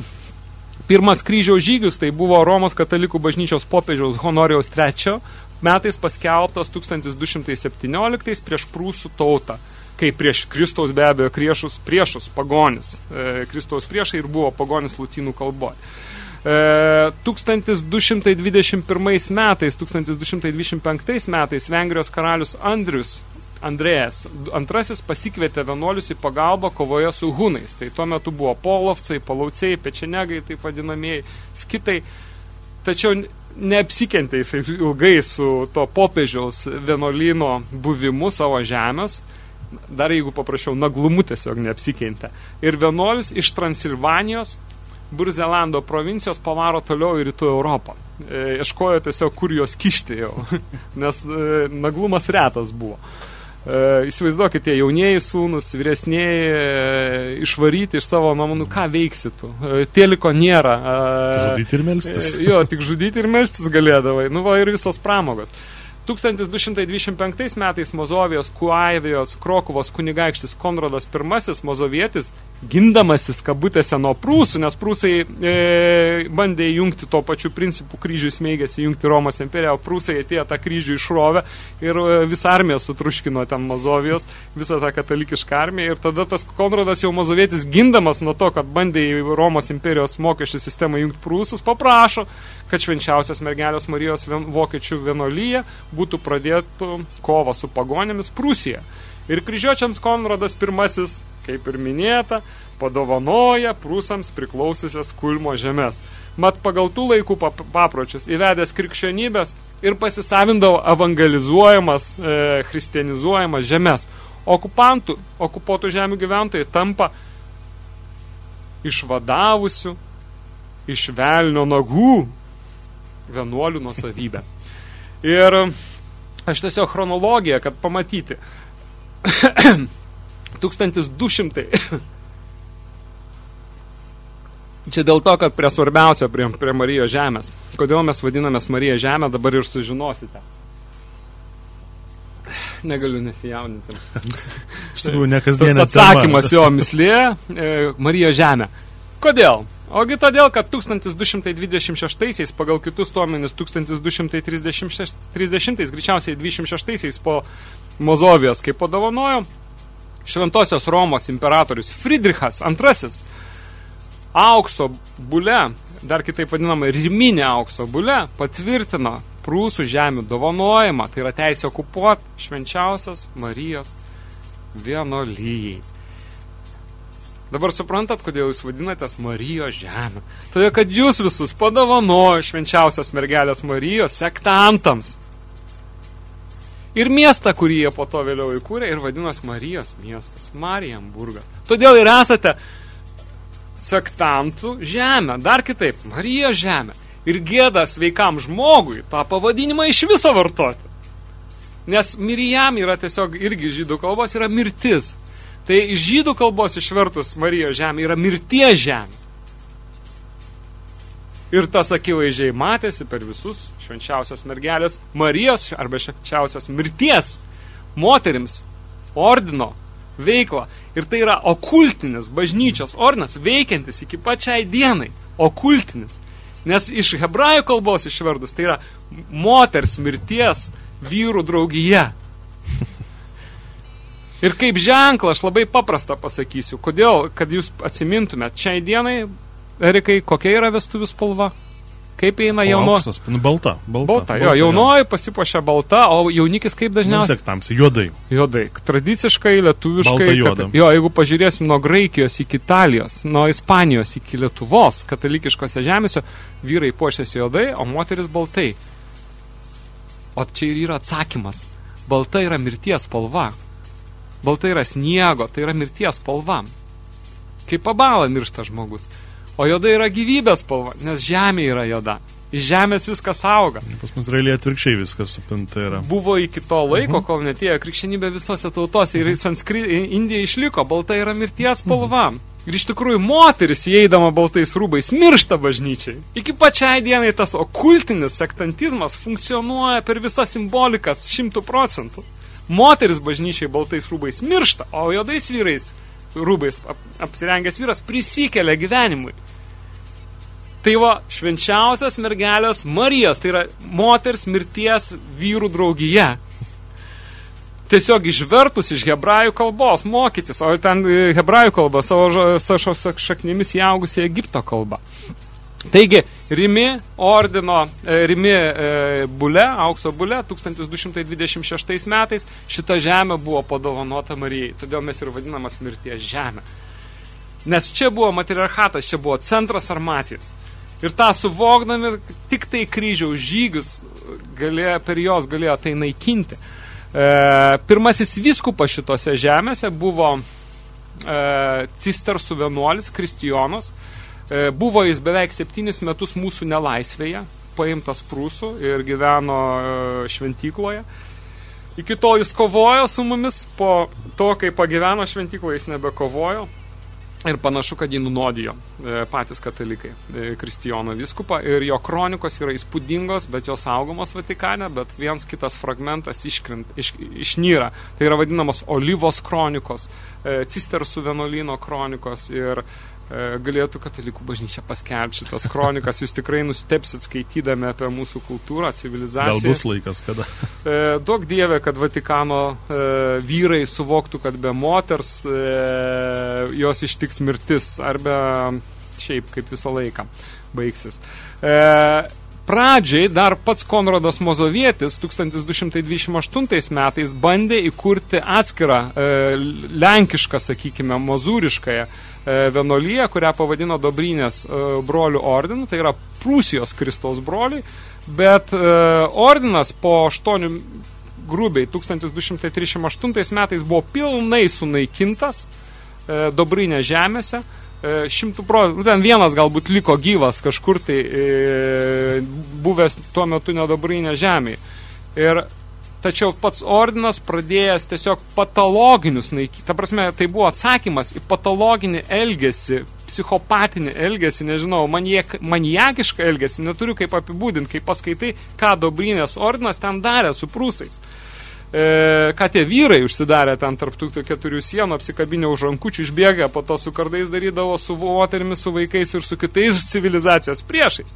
pirmas kryžiaus žygius, tai buvo Romos katalikų bažnyčios popiežiaus Honorijaus III metais paskelbtas 1217 prieš prūsų tautą kaip prieš Kristaus be abejo priešus, priešus pagonis. E, Kristaus priešai ir buvo pagonis lutynų kalboje. 1221 metais, 1225 metais Vengrijos karalius Andrius Andrėjas antrasis pasikvietė vienuolius į pagalbą kovoje su hunais. Tai tuo metu buvo polovcai, palauciai, pečenegai, taip vadinamieji, skitai. Tačiau neapsikentė jisai ilgai su to popiežiaus vienuolyno buvimu savo žemės, dar jeigu paprašiau, naglumu tiesiog neapsikentė. Ir vienuolis iš Transilvanijos, Burzelando provincijos pavaro toliau į rytų Europą. E, ieškojo tiesiog, kur jos kišti jau, nes e, naglumas retas buvo. E, įsivaizduokit, tie jaunieji sūnus, vyresnieji, išvaryti iš savo namų, nu ką veiksi tu? E, Tėliko nėra. Žudyti ir melstis. Jo, tik žudyti ir melstis galėdavai. Nu va ir visos pramogos. 1225 metais Mozovijos, Kuaivijos, Krokuvos kunigaikštis Konradas I Mozovietis gindamasis kabutėse nuo prūsų, nes prūsai e, bandė įjungti to pačiu principu kryžių smėgėsi įjungti Romos imperiją, o prūsai atėjo tą kryžių išrovę ir e, visą armiją sutruškino ten Mozovijos, visą tą katalikišką armiją. Ir tada tas Konradas jau Mozovietis gindamas nuo to, kad bandė į Romos imperijos mokesčių sistemą įjungti prūsus, paprašo, kad švenčiausios mergelės Marijos vokiečių vienolyje būtų pradėtų kova su pagonėmis Prūsija. Ir kryžiuočiams Konradas pirmasis kaip ir minėta, padovanoja prūsams priklausiusias kulmo žemės. Mat pagal tų laikų papročius įvedęs krikščionybės ir pasisavindavo evangelizuojamas, e, christianizuojamas žemės. Okupantų, okupuotų žemių gyventojai tampa išvadavusių iš velnio nagų vienuolių nusavybę. Ir aš tiesiog chronologiją, kad pamatyti. 1200. Čia dėl to, kad prie svarbiausio, prie, prie Marijos žemės. Kodėl mes vadinamės Marija žemė, dabar ir sužinosite. Negaliu nesijauninti. Iš tikrųjų, nekasdienė atsakymas tema. jo mislė, e, Marija žemė. Kodėl? Ogi todėl, kad 1226 pagal kitus tuomenis 1230 greičiausiai 26 po Mozovijos, kai padovanojo, Šventosios Romos imperatorius Friedrichas II aukso bule, dar kitaip vadinama riminė aukso bule, patvirtino prūsų žemių dovanojimą, tai yra teisė okupuot švenčiausias Marijos vienolyjei. Dabar suprantat, kodėl jūs vadinatės Marijos žemė. Todėl, kad jūs visus padovanojo švenčiausios mergelės Marijos sektantams – ir miestą, kurį jie po to vėliau įkūrė ir vadinos Marijos miestas, Marijamburgas. Todėl ir esate sektantų žemę, dar kitaip, Marijos žemė. Ir gėda sveikam žmogui tą pavadinimą iš viso vartoti. Nes Mirijam yra tiesiog irgi žydų kalbos, yra mirtis. Tai iš žydų kalbos išvertus Marijos žemė yra mirties žemė. Ir tas akivaizdžiai matėsi per visus švenčiausios mergelės Marijos arba švenčiausios mirties moterims ordino veiklą. Ir tai yra okultinis bažnyčios ordinas veikiantis iki pačiai dienai. Okultinis. Nes iš hebrajų kalbos išverdus tai yra moters mirties vyrų draugija. Ir kaip ženklą, aš labai paprastą pasakysiu, kodėl, kad jūs atsimintumėt, šiai dienai Erikai, kokia yra vestuvių spalva? Kaip eina jauno... Auksas, nu, balta, balta. Balta, jo, jaunoji pasipuošia balta, o jaunikis kaip dažniausiai? Mums tamsiai, juodai. Juodai. Tradiciškai, lietuviškai. Balta juoda. Kad, jo, jeigu pažiūrėsim nuo Graikijos iki Italijos, nuo Ispanijos iki Lietuvos, katalikiškose žemėse, vyrai puošiasi juodai, o moteris baltai. O čia ir yra atsakymas. Balta yra mirties spalva. Balta yra sniego, tai yra mirties spalva. Kaip pabala miršta žmogus. O joda yra gyvybės spalva, nes žemė yra joda. Iš žemės viskas auga. Pas mus realiai atvirkščiai viskas supinta yra. Buvo iki to laiko, -huh. kol netėjo krikščionybė visose tautose ir sanskri, Indija išliko, balta yra mirties spalva. Uh -huh. Ir iš tikrųjų moteris, įeidama baltais rūbais, miršta bažnyčiai. Iki pačiai dienai tas okultinis sektantizmas funkcionuoja per visas simbolikas šimtų procentų. Moteris bažnyčiai baltais rūbais miršta, o jodais vyrais rūbais ap, apsirengęs vyras prisikelia gyvenimui. Tai va, švenčiausias mergelės Marijos, tai yra moters mirties vyrų draugija. Tiesiog išvertus iš hebrajų kalbos mokytis, o ten hebrajų kalba savo, šaknimis įaugusi Egipto kalba. Taigi, Rimi ordino, e, Rimi e, bule, aukso bule, 1226 metais šita žemė buvo padovanota Marijai. Todėl mes ir vadinamas mirties žemė. Nes čia buvo matriarchatas, čia buvo centras armatijas. Ir tą suvokdami, tik tai kryžiaus žygius galėjo, per jos galėjo tai naikinti. E, pirmasis viskupas šitose žemėse buvo e, cistersų vienuolis, Kristijonas, E, buvo jis beveik septynis metus mūsų nelaisvėje, paimtas prūsų ir gyveno e, šventykloje. Iki to jis kovojo su mumis, po to, kai pagyveno šventykloje, jis nebekovojo. Ir panašu, kad jį nunodijo e, patys katalikai, Kristijono viskupą. Ir jo kronikos yra įspūdingos, bet jos saugomos Vatikane, bet viens kitas fragmentas iškrint, iš, išnyra. Tai yra vadinamos Olivos kronikos, Cistersų vienuolyno kronikos ir E, galėtų katalikų bažnyčia paskelbti šitas kronikas. Jūs tikrai nustepsit skaitydami apie mūsų kultūrą, civilizaciją. Gal bus laikas kada? E, daug dievė, kad Vatikano e, vyrai suvoktų, kad be moters e, jos ištiks mirtis, arba šiaip kaip visą laiką baigsis. E, pradžiai dar pats Konradas Mozovietis 1228 metais bandė įkurti atskirą e, lenkišką, sakykime, mozūriškąją E, vienolyje, kurią pavadino Dobrynės e, brolių ordinu, tai yra Prūsijos Kristaus broliai, bet e, ordinas po 8 grubiai 1238 metais buvo pilnai sunaikintas Dobrynės žemėse, šimtų procentų, nu, ten vienas galbūt liko gyvas kažkur tai buvęs tuo metu nedobrinė žemėje. Ir tačiau pats ordinas pradėjęs tiesiog patologinius naikyti. Ta prasme, tai buvo atsakymas į patologinį elgesį, psichopatinį elgesį, nežinau, maniek, maniakišką elgesį, neturiu kaip apibūdinti, kai paskaitai, ką Dobrinės ordinas ten darė su prūsais. E, ką tie vyrai užsidarė ten tarp tų keturių sienų, apsikabinę už rankučių, išbėgę, po to su kardais darydavo su moterimis, su vaikais ir su kitais civilizacijos priešais.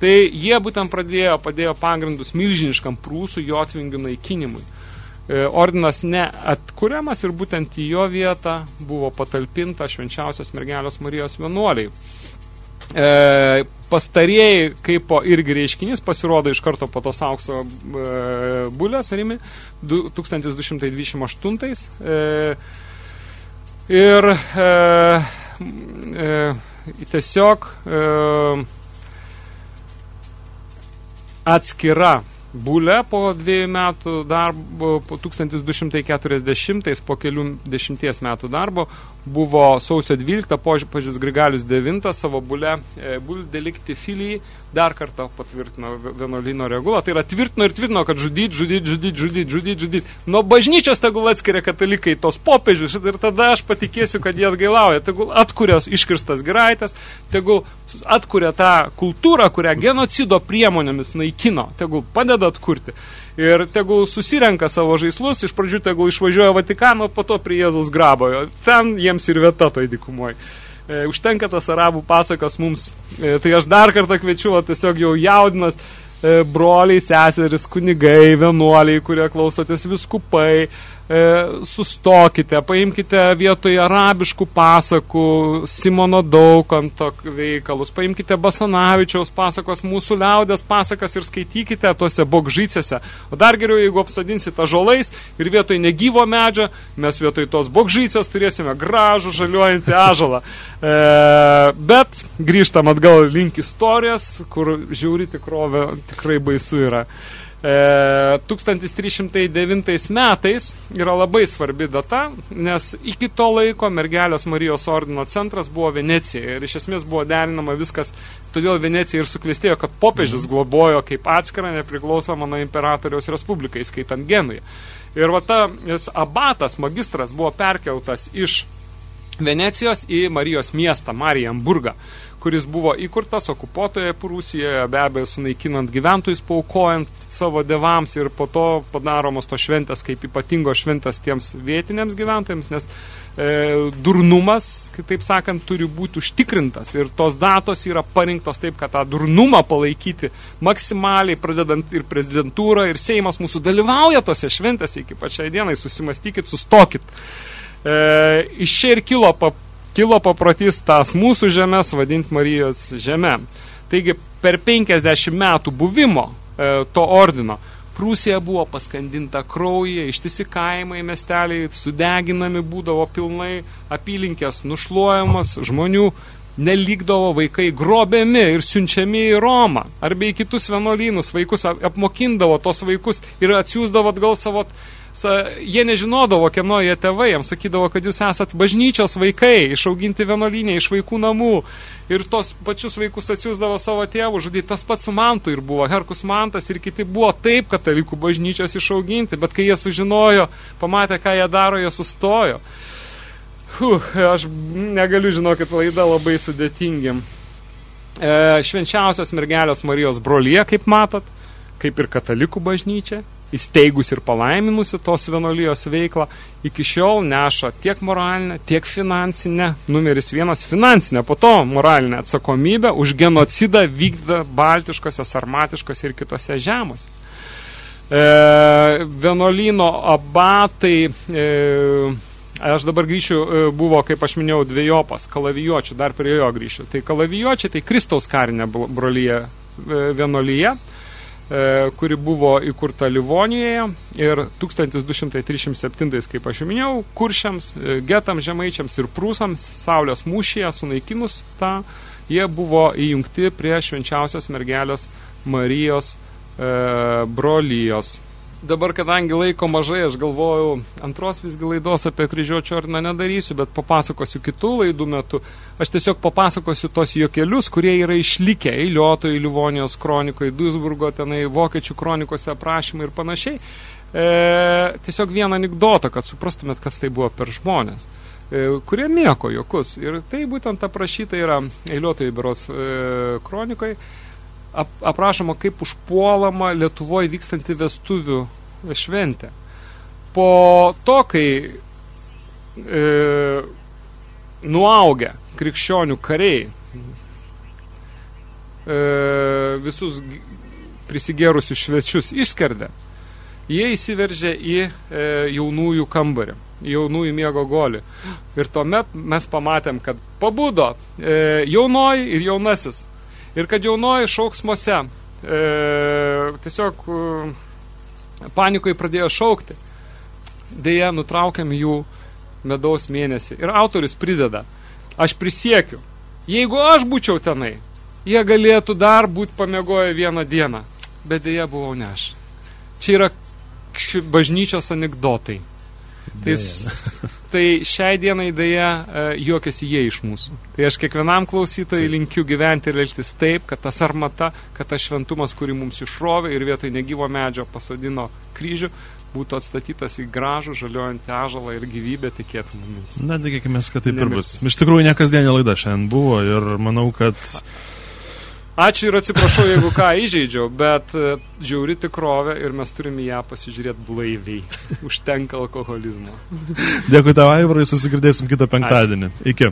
Tai jie būtent pradėjo, padėjo pagrindus milžiniškam prūsų jotvingių naikinimui. E, ordinas neatkuriamas ir būtent į jo vietą buvo patalpinta švenčiausios mergelios Marijos vienuoliai. E, pastarėjai, kaip po irgi reiškinys, pasirodo iš karto po tos aukso e, bulės Rimi 1228. E, ir e, e, tiesiog e, atskira bulė po dviejų metų darbo, po 1240, po kelių dešimties metų darbo, buvo sausio 12, požiūrės Grigalius 9 savo bulę, e, bul delikti filijai, dar kartą patvirtino vienuolino regulą. Tai yra tvirtino ir tvirtino, kad žudyt, žudyt, žudyt, žudyt, žudyt, žudyt. Nuo bažnyčios tegul atskiria katalikai tos popiežius ir tada aš patikėsiu, kad jie atgailauja. Tegul atkuria iškirstas giraitės, tegul atkuria tą kultūrą, kurią genocido priemonėmis naikino, tegul padeda atkurti ir tegul susirenka savo žaislus, iš pradžių tegul išvažiuoja Vatikano, po to prie Jėzaus grabo. Ten jiems ir vieta toj dikumoje. E, užtenka tas arabų pasakas mums. E, tai aš dar kartą kviečiu, o tiesiog jau jaudinas e, broliai, seseris, kunigai, vienuoliai, kurie klausotės viskupai, sustokite, paimkite vietoje arabiškų pasakų, Simono Daukanto veikalus, paimkite Basanavičiaus pasakos, mūsų liaudės pasakas ir skaitykite tuose bogžycėse. O dar geriau, jeigu apsadinsite žolais ir vietoj negyvo medžio, mes vietoj tos bogžycės turėsime gražų žaliuojantį ažalą. E, bet grįžtam atgal link istorijos, kur žiauri tikrovė tikrai baisu yra. 1309 e, metais yra labai svarbi data, nes iki to laiko mergelės Marijos ordino centras buvo Venecija ir iš esmės buvo derinama viskas, todėl Venecija ir suklestėjo, kad popiežius globojo kaip atskirą nepriklausomą nuo imperatoriaus respublikai, skaitant Genuje. Ir va ta abatas, magistras buvo perkeltas iš Venecijos į Marijos miestą, Marijamburgą kuris buvo įkurtas okupuotoje Prūsijoje, be abejo sunaikinant gyventojus, paukojant savo devams ir po to padaromos to šventės kaip ypatingos šventės tiems vietiniams gyventojams, nes e, durnumas, kitaip sakant, turi būti užtikrintas ir tos datos yra parinktos taip, kad tą durnumą palaikyti maksimaliai, pradedant ir prezidentūrą, ir Seimas mūsų dalyvauja tose šventėse iki pačiai dienai, susimastykit, sustokit. E, iš čia ir kilo kilo paprotys tas mūsų žemės vadinti Marijos žemė. Taigi per 50 metų buvimo e, to ordino Prūsija buvo paskandinta kraujyje, ištisi kaimai, miesteliai sudeginami būdavo pilnai, apylinkės nušluojamos, žmonių nelikdavo vaikai grobiami ir siunčiami į Romą arba į kitus vienuolynus, vaikus apmokindavo tos vaikus ir atsiūsdavo atgal savo jie nežinodavo, kieno jie tėvai, jiems sakydavo, kad jūs esat bažnyčios vaikai, išauginti vienuolynė iš vaikų namų. Ir tos pačius vaikus atsiūsdavo savo tėvų žudyti. Tas pats su Mantu ir buvo. Herkus Mantas ir kiti buvo taip katalikų bažnyčios išauginti, bet kai jie sužinojo, pamatė, ką jie daro, jie sustojo. Huh, aš negaliu žinokit, laida labai sudėtingi. E, švenčiausios mergelės Marijos brolyje, kaip matot, kaip ir katalikų bažnyčia, įsteigus ir palaiminusi tos vienolijos veiklą, iki šiol neša tiek moralinę, tiek finansinę, numeris vienas finansinę, po to moralinę atsakomybę už genocidą vykdą baltiškose, sarmatiškose ir kitose žemose. E, vienolyno abatai, e, aš dabar grįšiu, e, buvo, kaip aš minėjau, dviejopas, kalavijuočių, dar prie jo grįšiu. Tai kalavijuočiai, tai Kristaus karinė brolyje e, vienolyje, E, kuri buvo įkurta Livonijoje ir 1237, kaip aš jau minėjau, kuršiams, e, getams, žemaičiams ir prūsams Saulės mūšyje sunaikinus tą, jie buvo įjungti prie švenčiausios mergelės Marijos e, brolijos dabar, kadangi laiko mažai, aš galvoju, antros visgi laidos apie kryžiuočio ordiną nedarysiu, bet papasakosiu kitų laidų metu. Aš tiesiog papasakosiu tos jokelius, kurie yra išlikę eiliotojai, Livonijos kronikoje, Duisburgo, tenai, vokiečių kronikose aprašymai ir panašiai. E, tiesiog vieną anegdotą, kad suprastumėt, kas tai buvo per žmonės e, kurie mėko jokus. Ir tai būtent aprašyta yra eiliuotojai beros e, kronikoje ap, aprašoma, kaip užpuolama Lietuvoje vykstanti vestuvių šventė. Po to, kai e, nuaugę krikščionių kariai e, visus prisigėrusius švečius išskerdė, jie įsiveržė į e, jaunųjų kambarį, jaunųjų miego golį. Ir tuomet mes pamatėm, kad pabudo e, jaunoji ir jaunasis Ir kad jaunoji šauksmuose e, tiesiog e, panikoj pradėjo šaukti, dėja nutraukiam jų medaus mėnesį. Ir autorius prideda, aš prisiekiu, jeigu aš būčiau tenai, jie galėtų dar būti pamiegoję vieną dieną, bet dėja buvau ne aš. Čia yra bažnyčios anegdotai. Tai, tai šiai dienai dėja e, juokiasi jie iš mūsų. Tai aš kiekvienam klausytojai linkiu gyventi ir elgtis taip, kad tas armata, kad tas šventumas, kurį mums išrovė ir vietoj negyvo medžio pasodino kryžių, būtų atstatytas į gražų žaliojantį ažalą ir gyvybę tikėtų mumis. Na, tikėkime, kad taip ir bus. Iš tikrųjų, ne kasdienė laida šiandien buvo ir manau, kad Ačiū ir atsiprašau, jeigu ką įžeidžiau, bet e, žiauri tikrovė ir mes turime ją pasižiūrėti blaiviai. Užtenka alkoholizmo. Dėkui tau, Aivarai, susigirdėsim kitą penktadienį. Ačiū. Iki.